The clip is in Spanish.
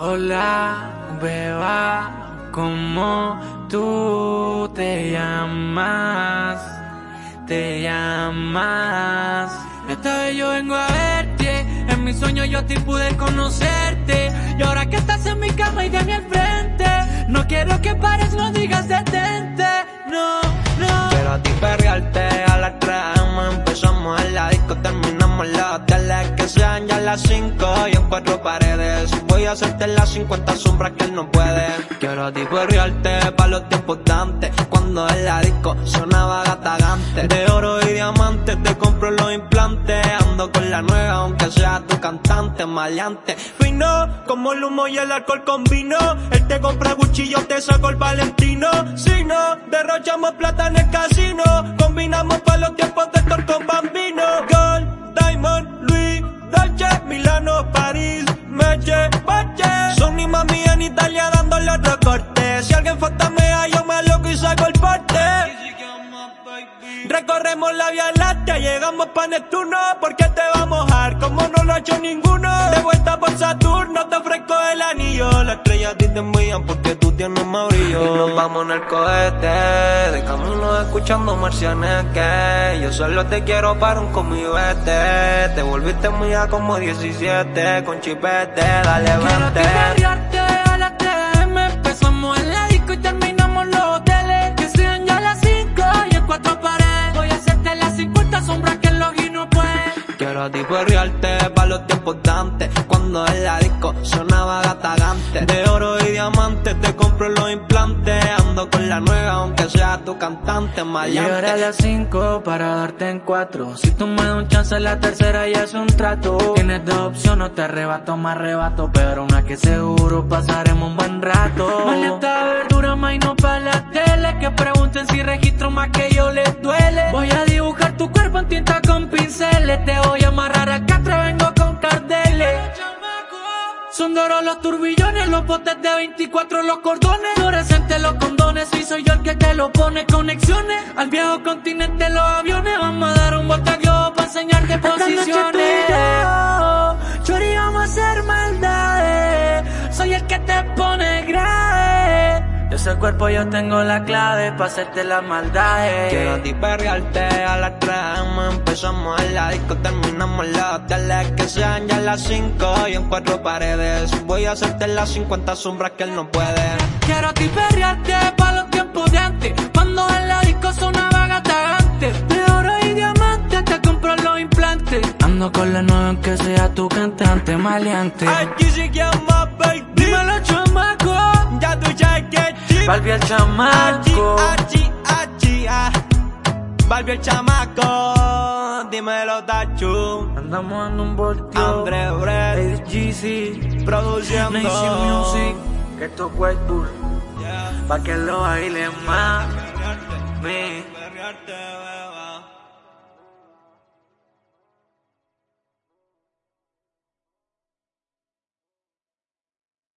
Hola, beba, ¿cómo tú te llamas? Te llamas. Esta vez yo vengo a verte, en mis sueños yo te pude conocerte. Y ahora que estás en mi cama y de mi al frente, no quiero que pares, no digas detente. No, no. Quiero a ti perrearte a las 3 Empezamos en la disco, terminamos la tele Que sean ya las 5 y en cuatro paredes a hacerte las 50 sombras que él no puede. Quiero a ti perrearte pa' los tiempos de Cuando en la disco sonaba gatagante. De oro y diamante te compro los implantes. Ando con la nueva aunque sea tu cantante Maleante, fino como el humo y el alcohol con vino Él te compra cuchillo, te saco el valentino. Si no, derrochamos plata en el casino. Combinamos mami en Italia dándole otro corte. Si alguien fantamea yo me loco y saco el parte Recorremos la vía láctea, llegamos pa' Neptuno Porque te va a mojar como no lo ha hecho ninguno. De vuelta por Saturno te ofrezco el anillo. Las estrellas a ti te envían porque tú tienes más brillo. Y nos vamos en el cohete, de camino escuchando marcianes que Yo solo te quiero para un conmigo vete Te volviste mía como 17 con chipete, dale vente Quiero a ti perrearte pa' los tiempos dantes Cuando en la disco sonaba gatagante De oro y diamante te compro los implantes Ando con la nueva aunque sea tu cantante maleante. Llegaré a las 5 para darte en 4 Si tú me das un chance la tercera ya es un trato. Tienes dos opciones, te arrebato, más arrebato Pero una que seguro pasaremos un buen rato. Maleta verdura, más y no pa' la tele Que pregunten si registro más que yo les duele. Voy a Te voy a amarrar acá, te vengo con cardeles son doros los turbillones, los botes de 24, los cordones. Fluorescentes los condones, y soy yo el que te lo pone. Conexiones al viejo continente, los aviones. Vamos a dar un bote a globo para enseñarte posiciones. Ese cuerpo yo tengo la clave para hacerte las maldades. Quiero a ti perrearte a las 3 Empezamos en la disco, terminamos en la tele Que sean ya las 5 y en cuatro paredes. Voy a hacerte las 50 sombras que él no puede. Quiero a ti perrearte pa' los tiempos de antes Cuando en la disco sonaba gatagante De oro y diamante te compro los implantes. Ando con la nueva aunque sea tu cantante maleante. Aquí sí que más, baby Dímelo chamaco Barbie el chamaco. Achi, ah Barbie el chamaco. Dímelo Tachu. Andamos en un voltio. Andre Brett. GC Produciendo. Nation Music. Que esto es White Bull Yeah. Pa' que lo bailen más. Me